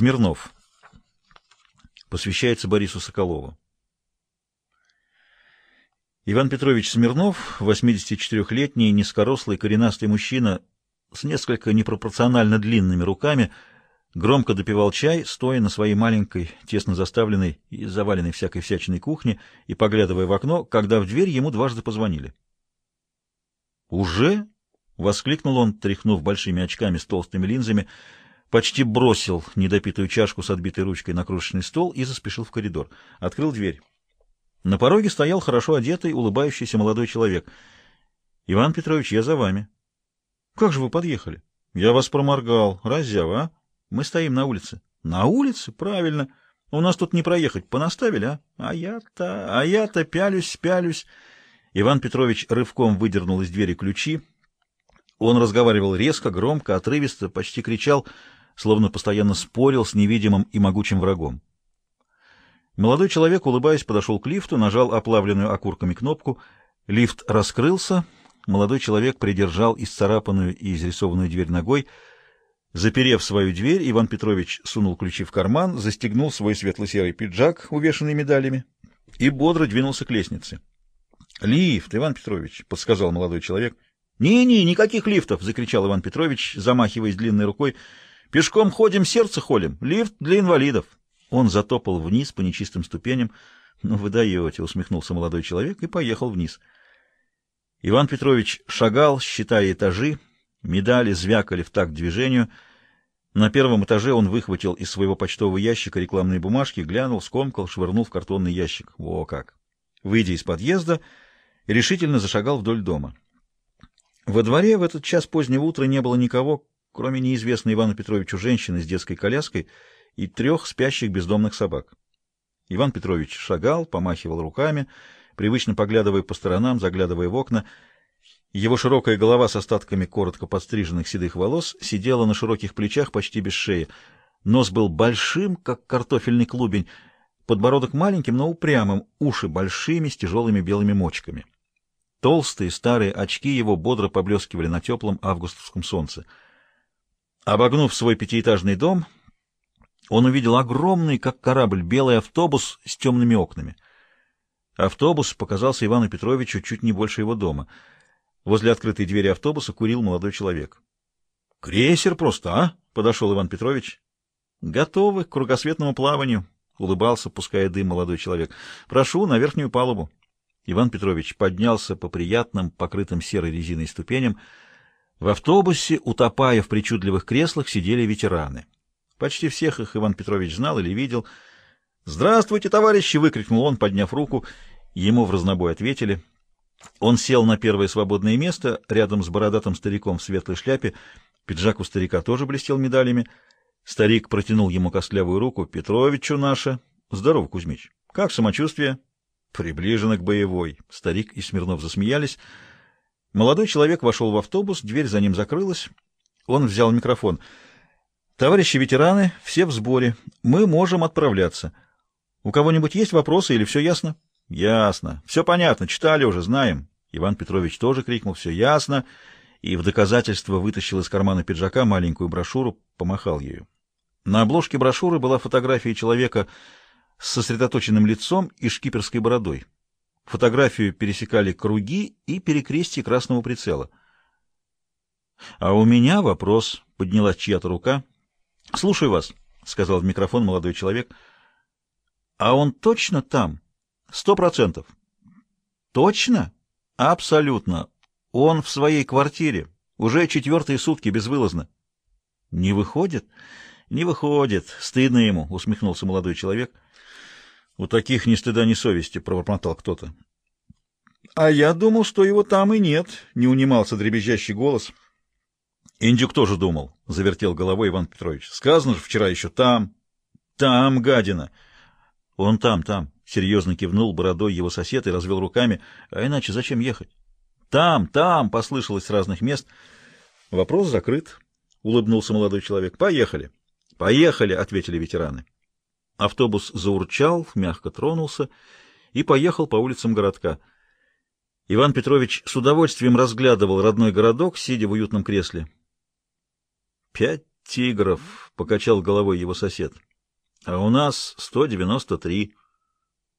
Смирнов. Посвящается Борису Соколову. Иван Петрович Смирнов, 84-летний, низкорослый, коренастый мужчина с несколько непропорционально длинными руками, громко допивал чай, стоя на своей маленькой, тесно заставленной и заваленной всякой всячиной кухне и поглядывая в окно, когда в дверь ему дважды позвонили. «Уже?» — воскликнул он, тряхнув большими очками с толстыми линзами — почти бросил недопитую чашку с отбитой ручкой на крошечный стол и заспешил в коридор. Открыл дверь. На пороге стоял хорошо одетый, улыбающийся молодой человек. — Иван Петрович, я за вами. — Как же вы подъехали? — Я вас проморгал. Раззява, а? Мы стоим на улице. — На улице? Правильно. У нас тут не проехать. Понаставили, а? А я-то... А я-то пялюсь, пялюсь. Иван Петрович рывком выдернул из двери ключи. Он разговаривал резко, громко, отрывисто, почти кричал — словно постоянно спорил с невидимым и могучим врагом. Молодой человек, улыбаясь, подошел к лифту, нажал оплавленную окурками кнопку. Лифт раскрылся. Молодой человек придержал исцарапанную и изрисованную дверь ногой. Заперев свою дверь, Иван Петрович сунул ключи в карман, застегнул свой светло-серый пиджак, увешанный медалями, и бодро двинулся к лестнице. — Лифт, Иван Петрович, — подсказал молодой человек. «Не, — Не-не, никаких лифтов! — закричал Иван Петрович, замахиваясь длинной рукой. Пешком ходим, сердце холим. Лифт для инвалидов. Он затопал вниз по нечистым ступеням. «Ну вы даете», — усмехнулся молодой человек и поехал вниз. Иван Петрович шагал, считая этажи. Медали звякали в такт движению. На первом этаже он выхватил из своего почтового ящика рекламные бумажки, глянул, скомкал, швырнул в картонный ящик. Во как! Выйдя из подъезда, решительно зашагал вдоль дома. Во дворе в этот час позднего утра не было никого, кроме неизвестной Ивану Петровичу женщины с детской коляской и трех спящих бездомных собак. Иван Петрович шагал, помахивал руками, привычно поглядывая по сторонам, заглядывая в окна. Его широкая голова с остатками коротко подстриженных седых волос сидела на широких плечах почти без шеи. Нос был большим, как картофельный клубень, подбородок маленьким, но упрямым, уши большими, с тяжелыми белыми мочками. Толстые старые очки его бодро поблескивали на теплом августовском солнце — Обогнув свой пятиэтажный дом, он увидел огромный, как корабль, белый автобус с темными окнами. Автобус показался Ивану Петровичу чуть не больше его дома. Возле открытой двери автобуса курил молодой человек. — Крейсер просто, а? — подошел Иван Петрович. — Готовы к кругосветному плаванию, — улыбался, пуская дым молодой человек. — Прошу на верхнюю палубу. Иван Петрович поднялся по приятным, покрытым серой резиной ступеням, — в автобусе, утопая в причудливых креслах, сидели ветераны. Почти всех их Иван Петрович знал или видел. «Здравствуйте, товарищи!» — выкрикнул он, подняв руку. Ему в разнобой ответили. Он сел на первое свободное место, рядом с бородатым стариком в светлой шляпе. Пиджак у старика тоже блестел медалями. Старик протянул ему костлявую руку. «Петровичу наше!» «Здорово, Кузьмич!» «Как самочувствие?» «Приближено к боевой!» Старик и Смирнов засмеялись. Молодой человек вошел в автобус, дверь за ним закрылась. Он взял микрофон. «Товарищи ветераны, все в сборе. Мы можем отправляться. У кого-нибудь есть вопросы или все ясно?» «Ясно. Все понятно. Читали уже, знаем». Иван Петрович тоже крикнул «Все ясно» и в доказательство вытащил из кармана пиджака маленькую брошюру, помахал ею. На обложке брошюры была фотография человека с сосредоточенным лицом и шкиперской бородой. Фотографию пересекали круги и перекрестие красного прицела. — А у меня вопрос, — подняла чья-то рука. — Слушаю вас, — сказал в микрофон молодой человек. — А он точно там? — Сто процентов. — Точно? — Абсолютно. Он в своей квартире. Уже четвертые сутки безвылазно. — Не выходит? — Не выходит. Стыдно ему, — усмехнулся молодой человек. — у таких ни стыда, ни совести, — пробормотал кто-то. — А я думал, что его там и нет, — не унимался дребезжащий голос. — Индюк тоже думал, — завертел головой Иван Петрович. — Сказано же вчера еще там. Там, гадина. — Он там, там, — серьезно кивнул бородой его сосед и развел руками. — А иначе зачем ехать? — Там, там, — послышалось с разных мест. — Вопрос закрыт, — улыбнулся молодой человек. — Поехали. — Поехали, — ответили ветераны. Автобус заурчал, мягко тронулся и поехал по улицам городка. Иван Петрович с удовольствием разглядывал родной городок, сидя в уютном кресле. Пять тигров», — покачал головой его сосед. «А у нас 193.